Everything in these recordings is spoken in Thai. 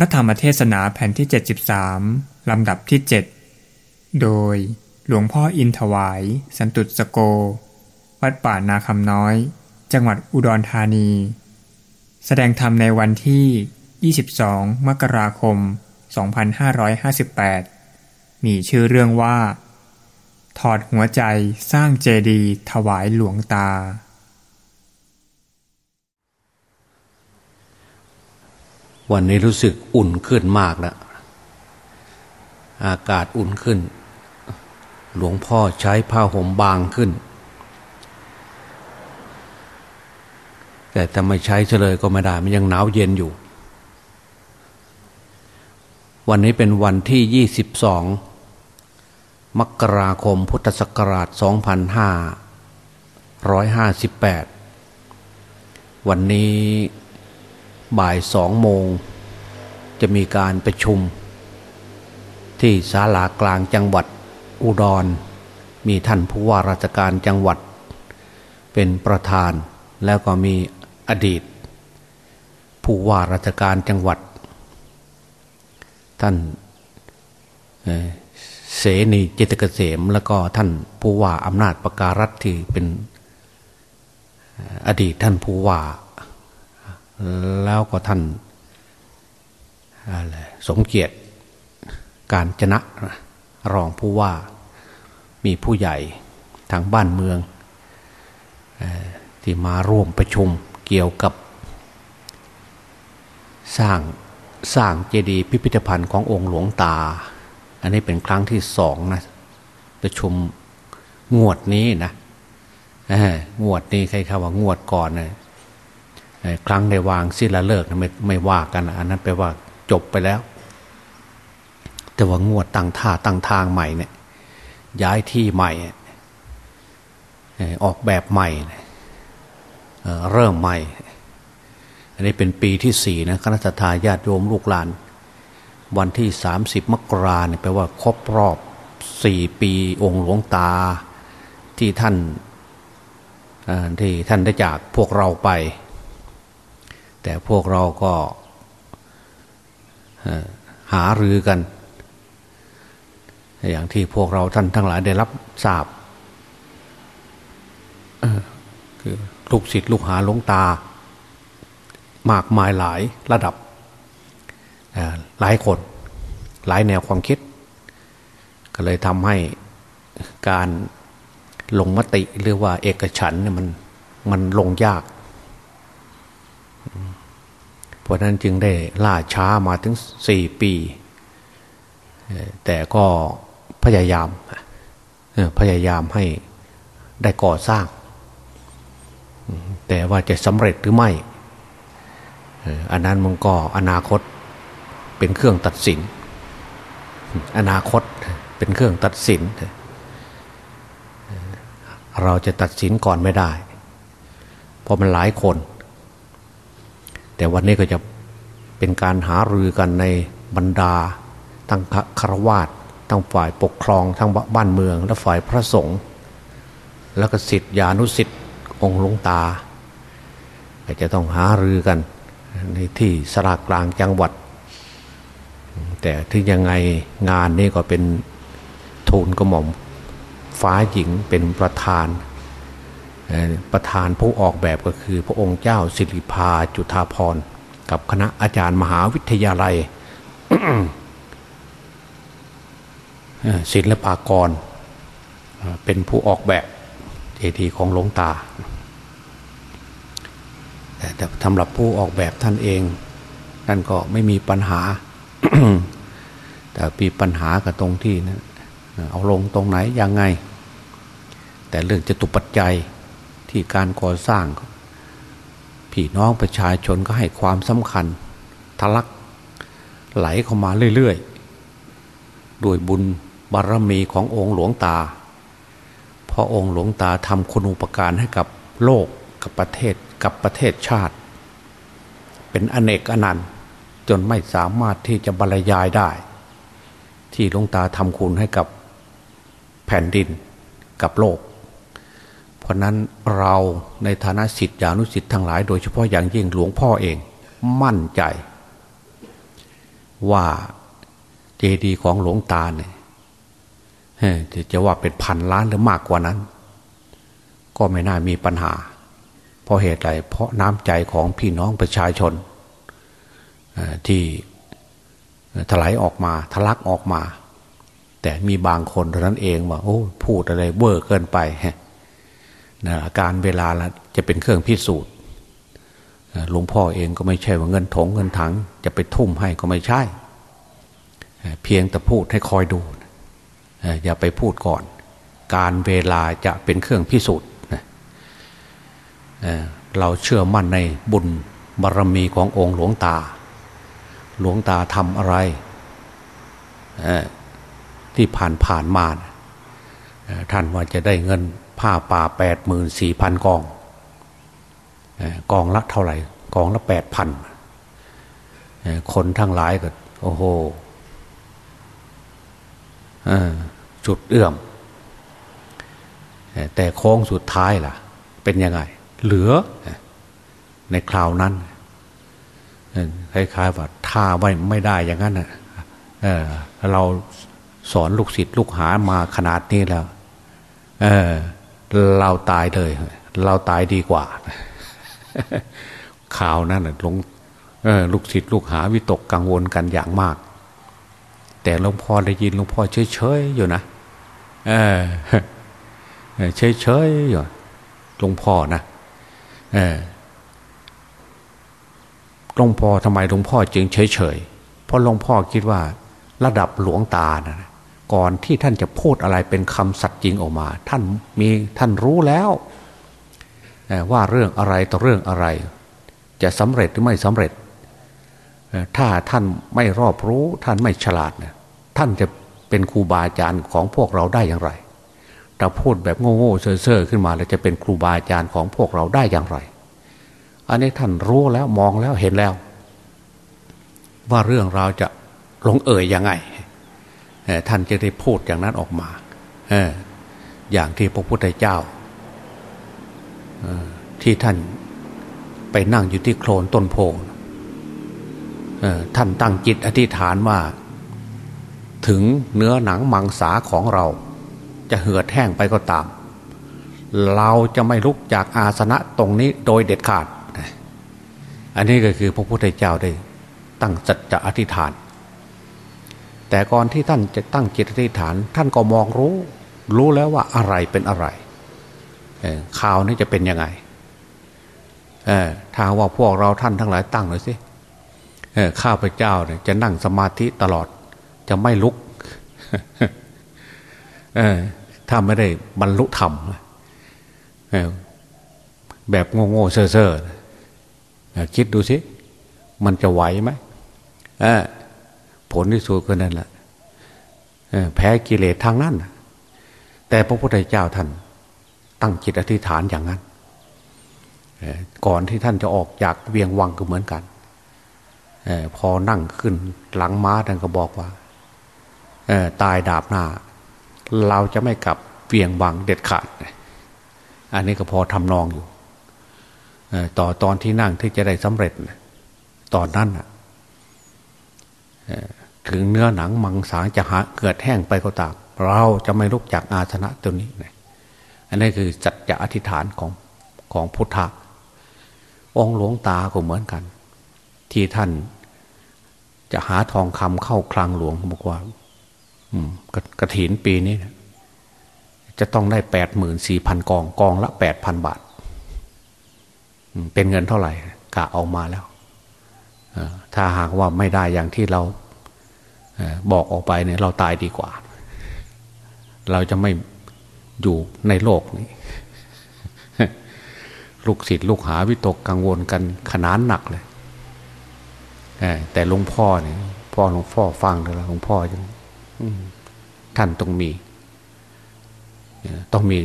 ระธรรมเทศนาแผ่นที่ 73 ลำดับที่ 7 โดยหลวงพ่ออินถวาย สันตุสโก วัดป่านาคำน้อย จังหวัดอุดรธานี แสดงธรรมในวันที่ 22 มกราคม 2558 มีชื่อเรื่องว่า ถอดหัวใจสร้างเจดีย์ถวายหลวงตา วันนี้รู้สึกอุ่นขึ้นมากแล้วอากาศอุ่นขึ้น หลวงพ่อใช้ผ้าห่มบางขึ้น แต่ถ้าไม่ใช้เฉลยก็ไม่ได้ มันยังหนาวเย็นอยู่ วันนี้เป็นวันที่22มกราคมพุทธศักราช2558วันนี้ บ่ายสองโมง จะมีการประชุม ที่ศาลากลางจังหวัดอุดร มีท่านผู้ว่าราชการจังหวัด เป็นประธานแล้วก็มีอดีต ผู้ว่าราชการจังหวัด ท่านเสนีจิตเกษมแล้วก็ท่านผู้ว่าอำนาจประการัฐที่เป็นอดีตท่านผู้ว่า แล้วก็ท่านสมเกียรติการจนะรองผู้ว่ามีผู้ใหญ่ทางบ้านเมือง ที่มาร่วมประชุมเกี่ยวกับ สร้างสร้างเจดีย์พิพิธภัณฑ์ขององค์หลวงตา อันนี้เป็นครั้งที่สองนะประชุมงวดนี้นะงวดนี้ใครคำว่างวดก่อนนะ ครั้งในวางสิ้นละเลิกไม่ไม่ว่ากัน อันนั้นแปลว่าจบไปแล้ว แต่ว่างวดตั้งท่าตั้งทางใหม่เนี่ยย้ายที่ใหม่ออกแบบใหม่เริ่มใหม่ อันนี้เป็นปีที่สี่นะคณะทาญาติโยมลูกหลาน วันที่สามสิบมกราเนี่ยแปลว่าครบรอบสี่ปีองค์หลวงตาที่ท่านที่ท่านได้จากพวกเราไป แต่พวกเราก็หารือกัน อย่างที่พวกเราท่านทั้งหลายได้รับทราบคือลูกศิษย์ลูกหาหลวงตา มากมายหลายระดับหลายคนหลายแนวความคิด ก็เลยทำให้การลงมติหรือว่าเอกฉันเนี่ยมันมันลงยาก เพราะนั้นจึงได้ล่าช้ามาถึงสี่ปี แต่ก็พยายามพยายามให้ได้ก่อสร้าง แต่ว่าจะสำเร็จหรือไม่ อันนั้นมันก็อนาคตเป็นเครื่องตัดสิน อนาคตเป็นเครื่องตัดสิน เราจะตัดสินก่อนไม่ได้ เพราะมันหลายคน แต่วันนี้ก็จะเป็นการหารือกันในบรรดา ทั้งคารวาสทั้งฝ่ายปกครองทั้งบ้านเมือง และฝ่ายพระสงฆ์แล้วก็สิทธิานุสิทธิ์องค์หลวงตาจะต้องหารือกันในที่สลากลางจังหวัด แต่ถึงยังไงงานนี้ก็เป็นทูลกระหม่อมฟ้าหญิงเป็นประธาน ประธานผู้ออกแบบก็คือพระองค์เจ้าสิริพาจุธาพรกับคณะอาจารย์มหาวิทยาลัยศิลปากร เป็นผู้ออกแบบเจดีย์ของหลวงตา แต่สำหรับผู้ออกแบบท่านเองนั่นก็ไม่มีปัญหา แต่มีปัญหากับตรงที่นะเอาลงตรงไหนยังไง แต่เรื่องจะตุปัจจัย ที่การก่อสร้างพี่น้องประชาชนก็ให้ความสำคัญทะลักไหลเข้ามาเรื่อยๆโดยบุญบารมีขององค์หลวงตาเพราะองค์หลวงตาทำคุณูปการให้กับโลกกับประเทศกับประเทศชาติ เป็นอเนกอนันต์จนไม่สามารถที่จะบรรยายได้ ที่หลวงตาทำคุณให้กับแผ่นดินกับโลก ราะนั้นเราในฐานะสิทธิอนุสิทธิ์ทั้งหลายโดยเฉพาะอย่างยิ่งหลวงพ่อเองมั่นใจ ว่าเจดีย์ของหลวงตาเนี่ยจะว่าเป็นพันล้านหรือมากกว่านั้น ก็ไม่น่ามีปัญหา เพราะเหตุไรเพราะน้ำใจของพี่น้องประชาชนที่ถลายออกมาทะลักออกมา แต่มีบางคนเท่านั้นเองว่าโอ้พูดอะไรเวอร์เกินไป การเวลาละจะเป็นเครื่องพิสูจน์หลวงพ่อเองก็ไม่ใช่ว่าเงินถงเงินถัง จะไปทุ่มให้ก็ไม่ใช่ เพียงแต่พูดให้คอยดู อย่าไปพูดก่อน การเวลาจะเป็นเครื่องพิสูจน์เราเชื่อมั่นในบุญบารรมีขององค์หลวงตา หลวงตาทำอะไร ที่ผ่านผ่านมา ท่านว่าจะได้เงิน ผ้าป่าแปดหมื่นสี่พันกองกองละเท่าไหร่ กองละแปดพันคนทั้งหลายก็โอ้โหจุดเอื้อม แต่โค้งสุดท้ายล่ะ เป็นยังไง เหลือ ในคราวนั้นคล้ายๆว่าถ้าไม่ไม่ได้อย่างนั้นเเราสอนลูกศิษย์ลูกหามาขนาดนี้แล้ว เเราตายเลย เราตายดีกว่า ข่าวนั้นหลงลูกศิษย์ลูกหาวิตกกังวลกันอย่างมาก แต่หลวงพ่อได้ยินหลวงพ่อเฉยๆอยู่นะเออเฉยๆอยู่หลวงพ่อนะเออหลวงพ่อทำไมหลวงพ่อจึงเฉยๆเพราะหลวงพ่อคิดว่า ระดับหลวงตานะ ก่อนที่ท่านจะพูดอะไรเป็นคำสัตย์จริงออกมา ท่านมีท่านรู้แล้วว่าเรื่องอะไรต่อเรื่องอะไร จะสำเร็จหรือไม่สำเร็จ ถ้าท่านไม่รอบรู้ท่านไม่ฉลาดเนี่ยท่านจะเป็นครูบาอาจารย์ของพวกเราได้อย่างไรถ้าพูดแบบโง่ๆเซ่อๆขึ้นมาแล้วจะเป็นครูบาอาจารย์ของพวกเราได้อย่างไร อันนี้ท่านรู้แล้วมองแล้วเห็นแล้ว ว่าเรื่องเราจะลงเอ่ยยังไง ท่านจะได้พูดอย่างนั้นออกมาอย่างที่พระพุทธเจ้าที่ท่านไปนั่งอยู่ที่โคลนต้นโพท่านตั้งจิตอธิษฐานว่า ถึงเนื้อหนังมังสาของเรา จะเหือดแห้งไปก็ตาม เราจะไม่ลุกจากอาสนะตรงนี้โดยเด็ดขาด อันนี้ก็คือพระพุทธเจ้าได้ตั้งจัจะอธิษฐาน แต่ก่อนที่ท่านจะตั้งจิตอธิษฐาน ท่านก็มองรู้ รู้แล้วว่าอะไรเป็นอะไรข่าวนี้จะเป็นยังไงถ้าว่าพวกเราท่านทั้งหลายตั้งหน่อยสิข้าพเจ้าเนี่ยจะนั่งสมาธิตลอด จะไม่ลุกถ้าไม่ได้บรรลุธรรมแบบโง่ๆเซ่อๆคิดดูสิ มันจะไหวไหม ผลที่สุดก็นั่นแหละแพ้กิเลสทางนั้นแต่พระพุทธเจ้าท่าน ตั้งจิตอธิษฐานอย่างนั้นก่อนที่ท่านจะออกจากเวียงวังก็เหมือนกันพอนั่งขึ้นหลังม้าท่านก็บอกว่าตายดาบหน้า เราจะไม่กลับเวียงวังเด็ดขาด อันนี้ก็พอทำนองอยู่ต่อตอนที่นั่งที่จะได้สำเร็จ ตอนนั้น ถึงเนื้อหนังมังสาจะหาเกิดแห้งไปก็ตามเราจะไม่ลุกจากอาสนะตัวนี้อันนี้คือจัดจะอธิษฐานของของพุทธะองหลวงตาก็เหมือนกัน ที่ท่านจะหาทองคำเข้าคลังหลวงบอกว่ากระถินปีนี้จะต้องได้แปดหมื่นสี่พันกองกองละแปดพันบาทเป็นเงินเท่าไหร่กะเอามาแล้วถ้าหากว่าไม่ได้อย่างที่เรา บอกออกไปเนี่ยเราตายดีกว่า เราจะไม่อยู่ในโลกนี้ ลูกศิษย์ลูกหาวิตกกังวลกันขนานหนักเลยแต่หลวงพ่อเนี่ยพ่อหลวงพ่อฟังเลยหลวงพ่อยังท่านต้องมี ต้องมี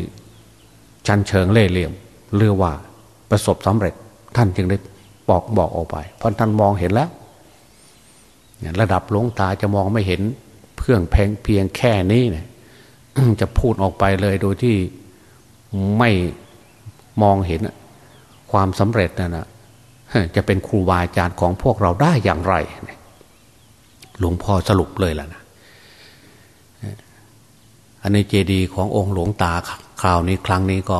ชั้นเชิงเล่เหลี่ยมเรือว่าประสบสำเร็จ ท่านจึงได้บอกบอกออกไป เพราะท่านมองเห็นแล้ว ระดับหลวงตาจะมองไม่เห็นเพื่องแพงเพียงแค่นี้เนี่ยจะพูดออกไปเลยโดยที่ไม่มองเห็นความสำเร็จนั่นนะจะเป็นครูบาอาจารย์ของพวกเราได้อย่างไร หลวงพ่อสรุปเลยล่ะนะอันในเจดีขององค์หลวงตาคราวนี้ครั้งนี้ก็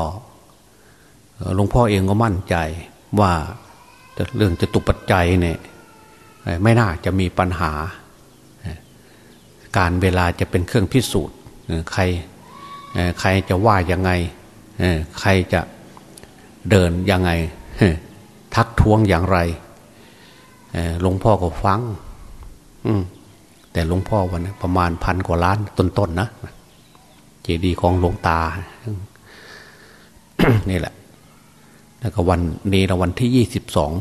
หลวงพ่อเองก็มั่นใจว่าเรื่องจะตุปัจจัยเนี่ย ไม่น่าจะมีปัญหา การเวลาจะเป็นเครื่องพิสูจน์ใครใครจะว่ายังไงใครจะเดินยังไง ทักท้วงอย่างไรหลวงพ่อก็ฟังแต่หลวงพ่อวันนี้ประมาณพันกว่าล้านต้นๆนนะเจดีย์ของหลวงตา นี่แหละ แล้วก็วันนี้เราวันที่ยี่สิบสอง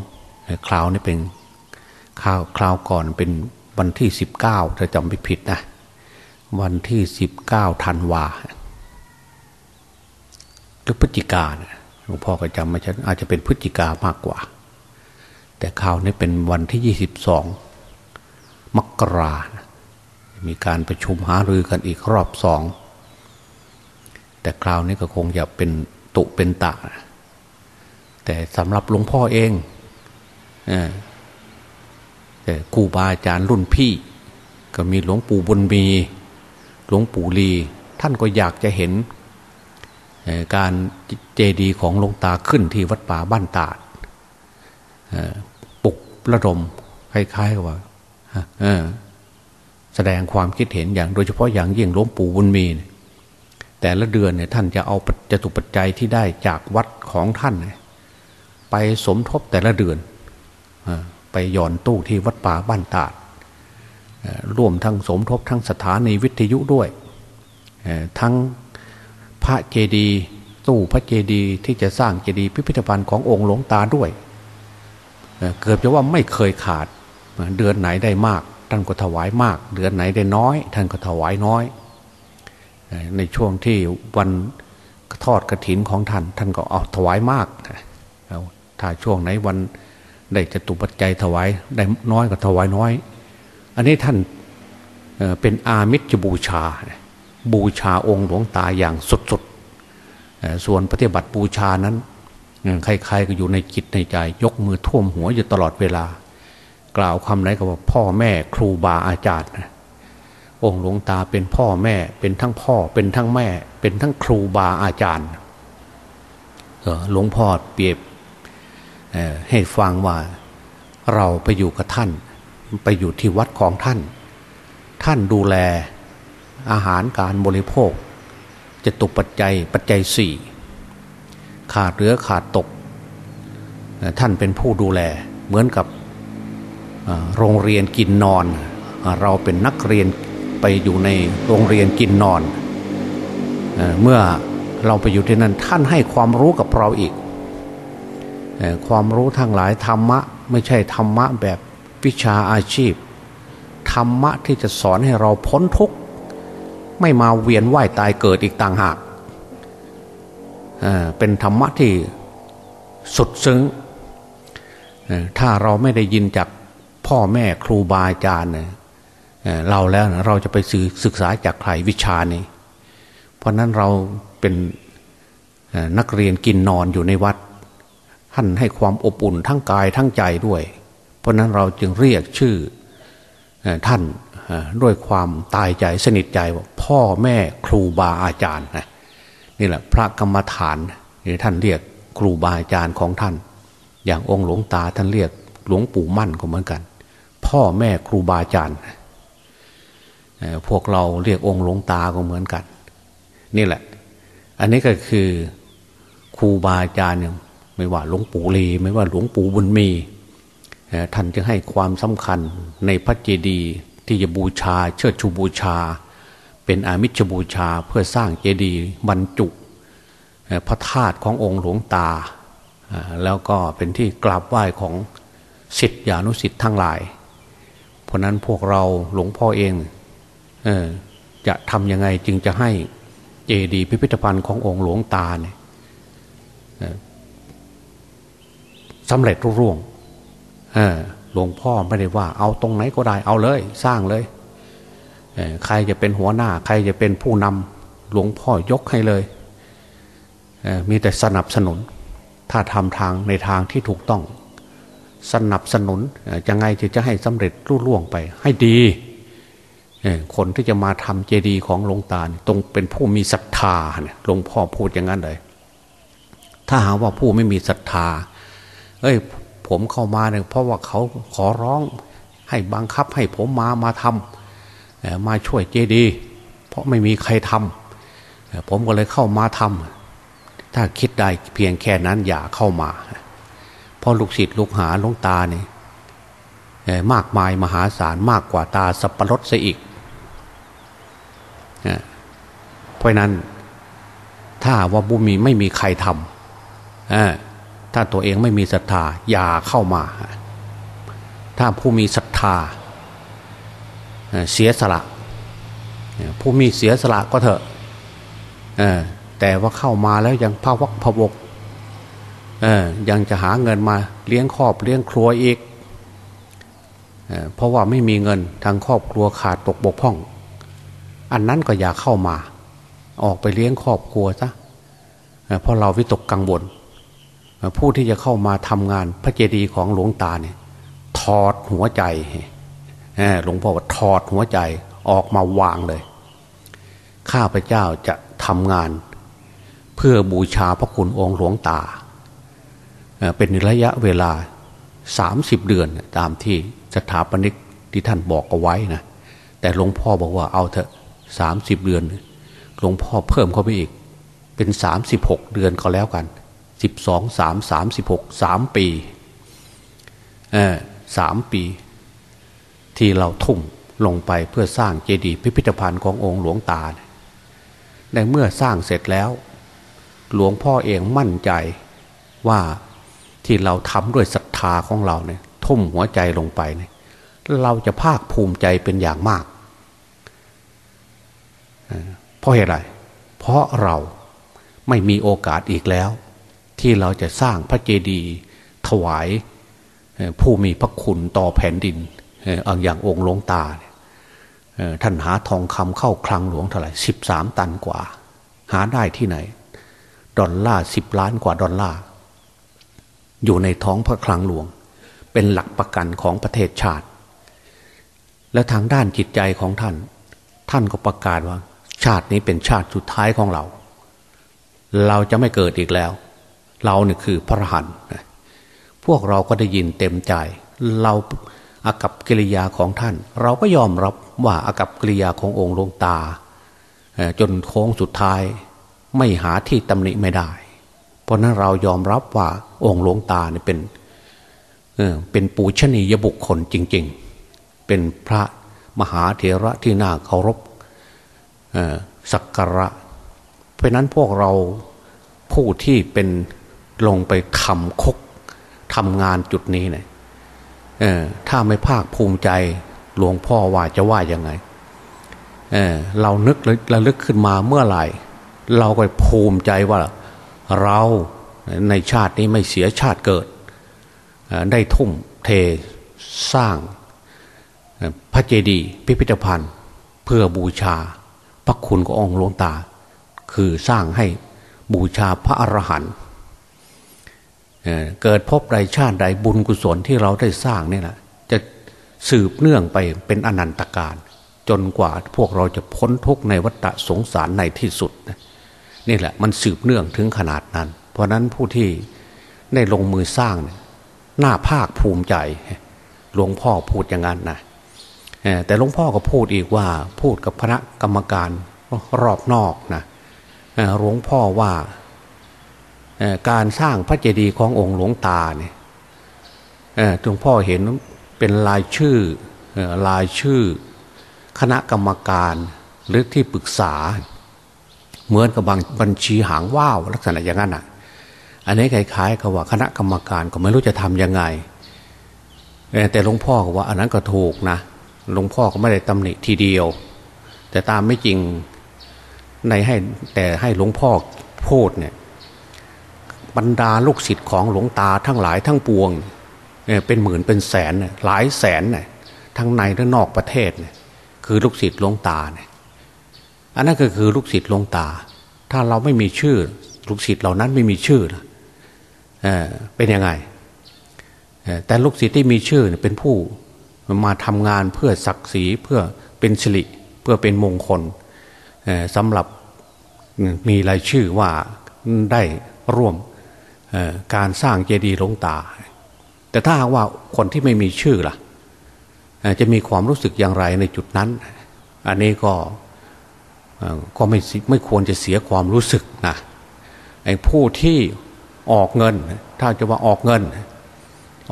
คราวนี้เป็น คราวคราวก่อนเป็นวันที่สิบเก้าถ้าจำไม่ผิดนะ วันที่สิบเก้าธันวาหรือพฤศจิกาหลวงพ่อก็จำไม่ใช่อาจจะเป็นพฤศจิกามากกว่า แต่คราวนี้เป็นวันที่ยี่สิบสองมกรามีการประชุมหารือกันอีกรอบสอง แต่คราวนี้ก็คงจะเป็นตุเป็นตะ แต่สำหรับหลวงพ่อเองแต่ ครูบาอาจารย์รุ่นพี่ ก็มีหลวงปู่บุญมีหลวงปู่ลี ท่านก็อยากจะเห็นการเจดีย์ของหลวงตาขึ้นที่วัดป่าบ้านตาดปลุกระดมคล้ายๆว่าแสดงความคิดเห็นอย่างโดยเฉพาะอย่างยิ่งหลวงปู่บุญมี แต่ละเดือนเนี่ยท่านจะเอาจตุปัจจัยที่ได้จากวัดของท่าน ไปสมทบแต่ละเดือน ไปหย่อนตู้ที่วัดป่าบ้านตาดร่วมทั้งสมทบทั้งสถานีวิทยุด้วย ทั้งพระเจดีย์ตู้พระเจดีย์ที่จะสร้างเจดีย์พิพิธภัณฑ์ขององค์หลวงตาด้วยเกิดจะว่าไม่เคยขาดเดือนไหนได้มาก ท่านก็ถวายมาก เดือนไหนได้น้อย ท่านก็ถวายน้อย ในช่วงที่วันทอดกระถินของท่าน ท่านก็เอาถวายมากถ้าช่วงไหนวัน ได้จตุปัจจัยถวายได้น้อยก็ถวายน้อย อันนี้ท่านเป็นอามิจบูชา บูชาองค์หลวงตาอย่างสุดๆส่วนปฏิบัติบูชานั้นใครๆก็อยู่ในจิตในใจ ยกมือท่วมหัวอยู่ตลอดเวลา กล่าวคำไหนก็ว่าพ่อแม่ครูบาอาจารย์องค์หลวงตาเป็นพ่อแม่เป็นทั้งพ่อเป็นทั้งแม่ เป็นทั้งครูบาอาจารย์หลวงพ่อเปรียบ ให้ฟังว่าเราไปอยู่กับท่าน ไปอยู่ที่วัดของท่าน ท่านดูแลอาหารการบริโภค จะตกปัจจัยปัจจัยสี่ขาดเหลือขาดตก ท่านเป็นผู้ดูแลเหมือนกับโรงเรียนกินนอน เราเป็นนักเรียนไปอยู่ในโรงเรียนกินนอน เมื่อเราไปอยู่ที่นั่นท่านให้ความรู้กับเราอีก ความรู้ทั้งหลายธรรมะ ไม่ใช่ธรรมะแบบวิชาอาชีพ ธรรมะที่จะสอนให้เราพ้นทุกข์ไม่มาเวียนว่ายตายเกิดอีกต่างหากเป็นธรรมะที่สุดซึ้งถ้าเราไม่ได้ยินจากพ่อแม่ครูบาอาจารย์เราแล้วเราจะไปศึกษาจากใครวิชานี้ เพราะนั้นเราเป็นนักเรียนกินนอนอยู่ในวัด ท่านให้ความอบอุ่นทั้งกายทั้งใจด้วย เพราะนั้นเราจึงเรียกชื่อท่านด้วยความตายใจสนิทใจว่าพ่อแม่ครูบาอาจารย์นี่แหละพระกรรมฐานที่ท่านเรียกครูบาอาจารย์ของท่าน อย่างองค์หลวงตาท่านเรียกหลวงปู่มั่นก็เหมือนกัน พ่อแม่ครูบาอาจารย์พวกเราเรียกองค์หลวงตาก็เหมือนกัน นี่แหละ อันนี้ก็คือครูบาอาจารย์ ไม่ว่าหลวงปู่ลีไม่ว่าหลวงปู่บุญมีท่านจะให้ความสำคัญในพระเจดีย์ที่จะบูชาเชิดชูบูชา เป็นอามิชบูชาเพื่อสร้างเจดีย์บรรจุพระธาตุขององค์หลวงตา แล้วก็เป็นที่กราบไหว้ของสิทธิอนุสิทธิ์ทั้งหลาย เพราะนั้นพวกเราหลวงพ่อเองเออจะทำยังไงจึงจะให้เจดีย์พิพิธภัณฑ์ขององค์หลวงตาเนี่ย สำเร็จรุ่ร่วงหลวงพ่อไม่ได้ว่า เอาตรงไหนก็ได้เอาเลย สร้างเลยใครจะเป็นหัวหน้า ใครจะเป็นผู้นำหลวงพ่อยกให้เลยมีแต่สนับสนุน ถ้าทำทางในทางที่ถูกต้อง สนับสนุนยังไงจะจะให้สำเร็จรุ่ล่วงไป ให้ดีคนที่จะมาทำเจดีย์ของหลวงตาตรงเป็นผู้มีศรัทธาเนี่ยหลวงพ่อพูดอย่างนั้นเลย ถ้าหาว่าผู้ไม่มีศรัทธา เอ้ย ผมเข้ามาเนี่ยเพราะว่าเขาขอร้องให้บังคับให้ผมมามาทำมาช่วยเจดี เพราะไม่มีใครทำผมก็เลยเข้ามาทำถ้าคิดได้เพียงแค่นั้นอย่าเข้ามาเพราะลูกศิษย์ลูกหาลูกตาเนี่ยมากมายมหาศาลมากกว่าตาสับปะรดซะอีก เพราะนั้นถ้าว่าบุมีไม่มีใครทำ ถ้าตัวเองไม่มีศรัทธาอย่าเข้ามา ถ้าผู้มีศรัทธาเสียสละ ผู้มีเสียสละก็เถอะแต่ว่าเข้ามาแล้วยังพาวักพวกยังจะหาเงินมาเลี้ยงครอบเลี้ยงครัวอีกเพราะว่าไม่มีเงินทางครอบครัวขาดตกบกพร่อง อันนั้นก็อย่าเข้ามา ออกไปเลี้ยงครอบครัวซะเพราะเราวิตกกังวล ผู้ที่จะเข้ามาทำงานพระเจดีย์ของหลวงตาเนี่ยถอดหัวใจหลวงพ่อว่าถอดหัวใจออกมาวางเลย ข้าพเจ้าจะทำงาน เพื่อบูชาพระคุณองค์หลวงตา เป็นระยะเวลาสามสิบเดือนตามที่สถาปนิกที่ท่านบอกเอาไว้นะแต่หลวงพ่อบอกว่าเอาเถอะสามสิบเดือน หลวงพ่อเพิ่มเข้าไปอีก เป็นสามสิบหกเดือนก็แล้วกัน สิบสองสามสามสิบหกสามปีเออสามปี ที่เราทุ่มลงไปเพื่อสร้างเจดีย์พิพิธภัณฑ์ขององค์หลวงตา ในเมื่อสร้างเสร็จแล้ว หลวงพ่อเองมั่นใจว่าที่เราทำด้วยศรัทธาของเราเนี่ยทุ่มหัวใจลงไปเนี่ยเราจะภาคภูมิใจเป็นอย่างมากเพราะเหตุไร เพราะเราไม่มีโอกาสอีกแล้ว ที่เราจะสร้างพระเจดีย์ถวายผู้มีพระคุณต่อแผ่นดินอย่างองค์หลวงตาท่านหาทองคำเข้าคลังหลวงเท่าไหร่สิบสามตันกว่า หาได้ที่ไหน ดอลลาร์สิบล้านกว่าดอลลาร์อยู่ในท้องพระคลังหลวง เป็นหลักประกันของประเทศชาติ และทางด้านจิตใจของท่าน ท่านก็ประกาศว่า ชาตินี้เป็นชาติสุดท้ายของเรา เราจะไม่เกิดอีกแล้ว เราเนี่ยคือพระหันพวกเราก็ได้ยินเต็มใจ เราอากับกิริยาของท่าน เราก็ยอมรับว่าอากับกิริยาขององค์หลวงตา จนโค้งสุดท้ายไม่หาที่ตำหนิไม่ได้ เพราะนั้นเรายอมรับว่าองค์หลวงตาเนี่ยเป็นเออเป็นปูชนียบุคคลจริง ๆ เป็นพระมหาเถระที่น่าเคารพสักการะ เพราะนั้นพวกเราผู้ที่เป็น ลงไปทำคกทำงานจุดนี้เนี่ยถ้าไม่ภาคภูมิใจหลวงพ่อว่าจะว่ายังไงเเรานึกระลึกขึ้นมาเมื่อไหร่ เราก็ภูมิใจว่า เราในชาตินี้ไม่เสียชาติเกิด ได้ทุ่มเทสร้างพระเจดีย์พิพิธภัณฑ์ เพื่อบูชา พระคุณขององค์หลวงตา คือสร้างให้บูชาพระอรหันต์ เกิดพบใดชาติใดบุญกุศลที่เราได้สร้างนี่แหละจะสืบเนื่องไปเป็นอนันตการจนกว่าพวกเราจะพ้นทุกในวัฏสงสารในที่สุดนะนี่แหละมันสืบเนื่องถึงขนาดนั้น เพราะนั้นผู้ที่ได้ลงมือสร้างเนี่ยหน้าภาคภูมิใจหลวงพ่อพูดอย่างนั้นนะแต่หลวงพ่อก็พูดอีกว่าพูดกับคณะกรรมการรอบนอกนะหลวงพ่อว่า การสร้างพระเจดีย์ขององค์หลวงตาเนี่ยหลวงพ่อเห็นเป็นลายชื่อลายชื่อ คณะกรรมการหรือที่ปรึกษา เหมือนกับบางบัญชีหางว่าวลักษณะอย่างนั้นอะ อันนี้คล้ายๆกับว่าคณะกรรมการก็ไม่รู้จะทํำยังไง แต่หลวงพ่อก็ว่าอันนั้นก็ถูกนะหลวงพ่อก็ไม่ได้ตำหนิทีเดียว แต่ตามไม่จริงในให้แต่ให้หลวงพ่อพูดเนี่ย บรรดาลูกศิษย์ของหลวงตาทั้งหลายทั้งปวงเป็นหมื่นเป็นแสนหลายแสนทั้งในและนอกประเทศคือลูกศิษย์หลวงตาเนี่ยอันนั้นก็คือลูกศิษย์หลวงตา ถ้าเราไม่มีชื่อ ลูกศิษย์เหล่านั้นไม่มีชื่อเป็นยังไงแต่ลูกศิษย์ที่มีชื่อเป็นผู้มาทำงานเพื่อศักดิ์ศรีเพื่อเป็นสิริเพื่อเป็นมงคลสำหรับมีรายชื่อว่าได้ร่วม การสร้างเจดีย์หลวงตา แต่ถ้าหากว่าคนที่ไม่มีชื่อล่ะจะมีความรู้สึกอย่างไรในจุดนั้น อันนี้ก็ก็ไม่ไม่ควรจะเสียความรู้สึกนะไอ้ผู้ที่ออกเงิน ถ้าจะว่าออกเงิน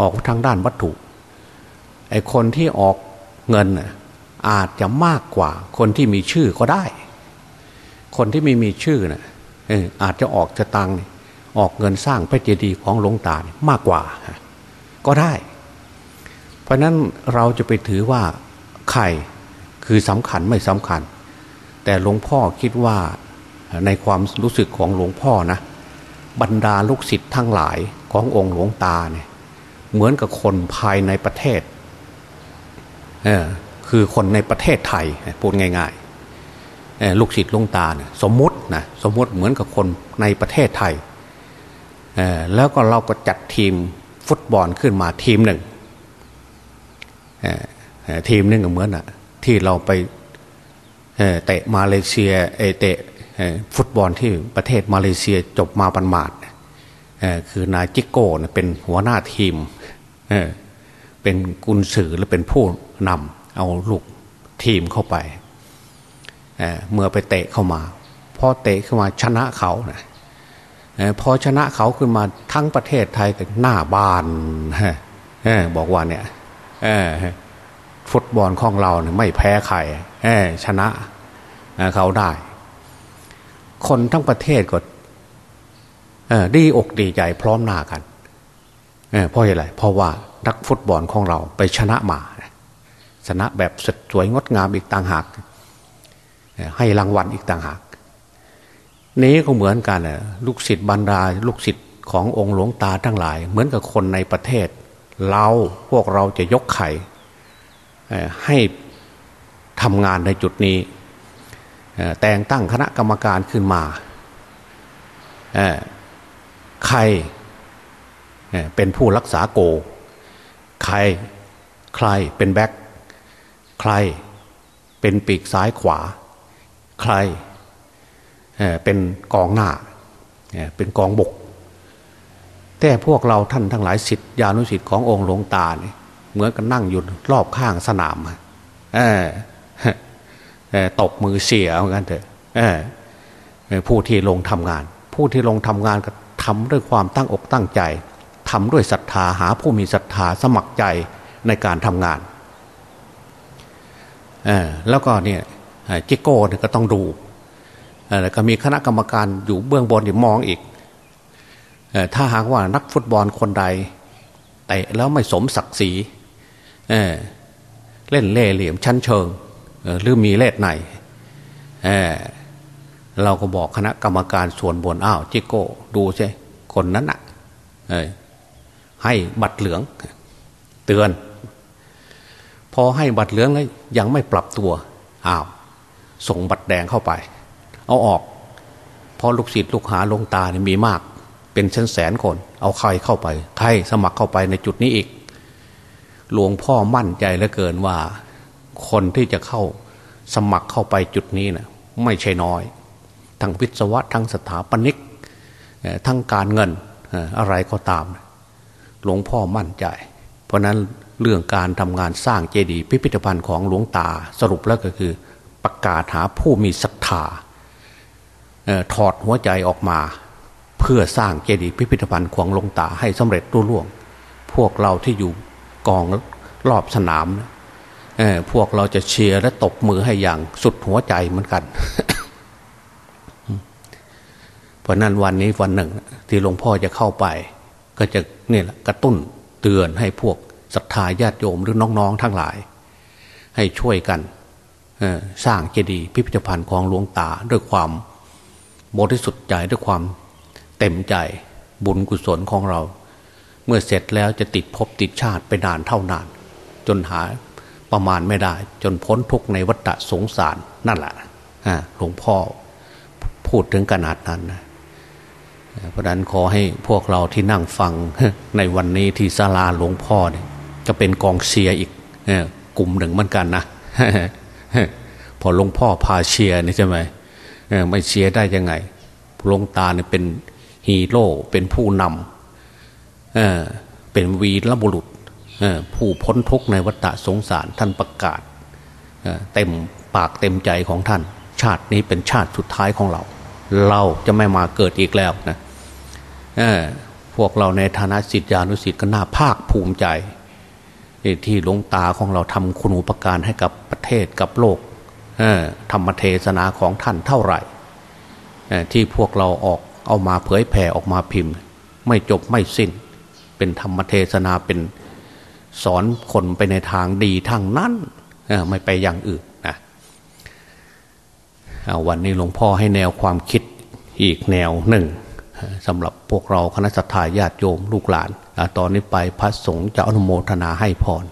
ออกทางด้านวัตถุไอ้คนที่ออกเงินอาจจะมากกว่าคนที่มีชื่อก็ได้ คนที่ไม่มีชื่อนะ่ะอาจจะออกจะตัง ออกเงินสร้างพระเจดีย์ของหลวงตามากกว่า ก็ได้ เพราะนั้นเราจะไปถือว่าใครคือสำคัญไม่สำคัญ แต่หลวงพ่อคิดว่าในความรู้สึกของหลวงพ่อนะ บรรดาลูกศิษย์ทั้งหลายขององค์หลวงตาเนี่ยเหมือนกับคนภายในประเทศเออคือคนในประเทศไทยพูดง่ายๆลูกศิษย์หลวงตาเนี่ยสมมตินะสมมติเหมือนกับคนในประเทศไทย แล้วก็เราก็จัดทีมฟุตบอลขึ้นมาทีมหนึ่งทีมหนึ่งเหมือนอะที่เราไปเตะมาเลเซียเตะฟุตบอลที่ประเทศมาเลเซียจบมาปันมาดคือนายจิโก้เป็นหัวหน้าทีมเป็นกุนสือและเป็นผู้นำเอาลูกทีมเข้าไปเเมื่อไปเตะเข้ามาพอเตะเข้ามาชนะเขานะ พอชนะเขาขึ้นมาทั้งประเทศไทยก็หน้าบานบอกว่าเนี่ยฟุตบอลของเราเนี่ยไม่แพ้ใครชนะเขาได้ คนทั้งประเทศก็ดีอกดีใจพร้อมหน้ากันเพราะอะไรเพราะว่านักฟุตบอลของเราไปชนะมา ชนะแบบสวยงดงามอีกต่างหาก ให้รางวัลอีกต่างหาก นี้ก็เหมือนกันลูกศิษย์บรรดา ลูกศิษย์ขององค์หลวงตาทั้งหลาย เหมือนกับคนในประเทศ เราพวกเราจะยกไข่ให้ทำงานในจุดนี้ แต่งตั้งคณะกรรมการขึ้นมาใครเป็นผู้รักษาโก ใครใครเป็นแบ็คใครเป็นปีกซ้ายขวา ใคร เป็นกองหน้าเป็นกองบก แต่พวกเราท่านทั้งหลายสิทธิานุสิทธิ์ขององค์หลวงตาเนี่ยเหมือนกันนั่งอยู่รอบข้างสนามตบมือเสียเหมือนกันเถอะผู้ที่ลงทำงาน ผู้ที่ลงทำงานก็ทำด้วยความตั้งอกตั้งใจทำด้วยศรัทธาหาผู้มีศรัทธาสมัครใจในการทำงานแล้วก็เนี่ยจิโก้เนี่ยก็ต้องดู ก็มีคณะกรรมการอยู่เบื้องบนอยู่มองอีก ถ้าหากว่านักฟุตบอลคนใดเตะแล้วไม่สมศักดิ์ศรีเเล่นเล่เหลี่ยมชั้นเชิงหรือมีเล่ห์ไหนเเราก็บอกคณะกรรมการส่วนบนอ้าวจิโก้ดูใช่คนนั้นอะให้บัตรเหลือง เตือน พอให้บัตรเหลืองแล้วยังไม่ปรับตัวอ้าวส่งบัตรแดงเข้าไป เอาออกพอลูกศิษย์ลูกหาลงตาเนี่ยมีมาก เป็นแสนแสนคน เอาใครเข้าไปใครสมัครเข้าไปในจุดนี้อีก หลวงพ่อมั่นใจเหลือเกินว่า คนที่จะเข้าสมัครเข้าไปจุดนี้นะไม่ใช่น้อยทั้งวิศวะทั้งสถาปนิกทั้งการเงินอะไรก็ตาม หลวงพ่อมั่นใจ เพราะนั้นเรื่องการทำงานสร้างเจดีย์พิพิธภัณฑ์ของหลวงตาสรุปแล้วก็คือ ประกาศหาผู้มีศรัทธา ถอดหัวใจออกมา เพื่อสร้างเจดีย์พิพิธภัณฑ์ของหลวงตาให้สำเร็จรุ่ล่วง พวกเราที่อยู่กองรอบสนามพวกเราจะเชียร์และตบมือให้อย่างสุดหัวใจเหมือนกัน เพราะนั้นวันนี้วันหนึ่ง ที่หลวงพ่อจะเข้าไป ก็จะเนี่ยกระตุ้นเตือนให้พวกศรัทธาญาติโยมหรือน้องๆ ทั้งหลาย ให้ช่วยกันสร้างเจดีย์พิพิธภัณฑ์ของหลวงตาด้วยความ บริสุทธิ์ใจด้วยความเต็มใจบุญกุศลของเรา เมื่อเสร็จแล้วจะติดภพติดชาติไปนานเท่านาน จนหาประมาณไม่ได้ จนพ้นทุกในวัฏสงสารนั่นแหละหลวงพ่อพูดถึงขนาดนั้นนะเพราะนั้นขอให้พวกเราที่นั่งฟังในวันนี้ที่ศาลาหลวงพ่อเนี่ยก็เป็นกองเชียร์อีกกลุ่มหนึ่งเหมือนกันนะพอหลวงพ่อพาเชียร์นี่ใช่ไหม ไม่เชียร์ได้ยังไงหลวงตาเนี่ยเป็นฮีโร่เป็นผู้นำเเป็นวีรบุรุษผู้พ้นทุกข์ในวัฏสงสารท่านประกาศเต็มปากเต็มใจของท่าน ชาตินี้เป็นชาติสุดท้ายของเรา เราจะไม่มาเกิดอีกแล้วนะพวกเราในฐานะสิทธิานุสิทธิ์ก็น่าภาคภูมิใจ ที่หลวงตาของเราทำคุณูปการให้กับประเทศกับโลก ธรรมเทศนาของท่านเท่าไหร่ที่พวกเราออกเอามาเผยแผ่ออกมาพิมพ์ ไม่จบไม่สิ้น เป็นธรรมเทศนาเป็นสอนคนไปในทางดีทางนั้นไม่ไปอย่างอื่นนะวันนี้หลวงพ่อให้แนวความคิดอีกแนวหนึ่งสำหรับพวกเราคณะสัตยาญาติโยมลูกหลาน ตอนนี้ไปพระสงฆ์จะอนุโมทนาให้พร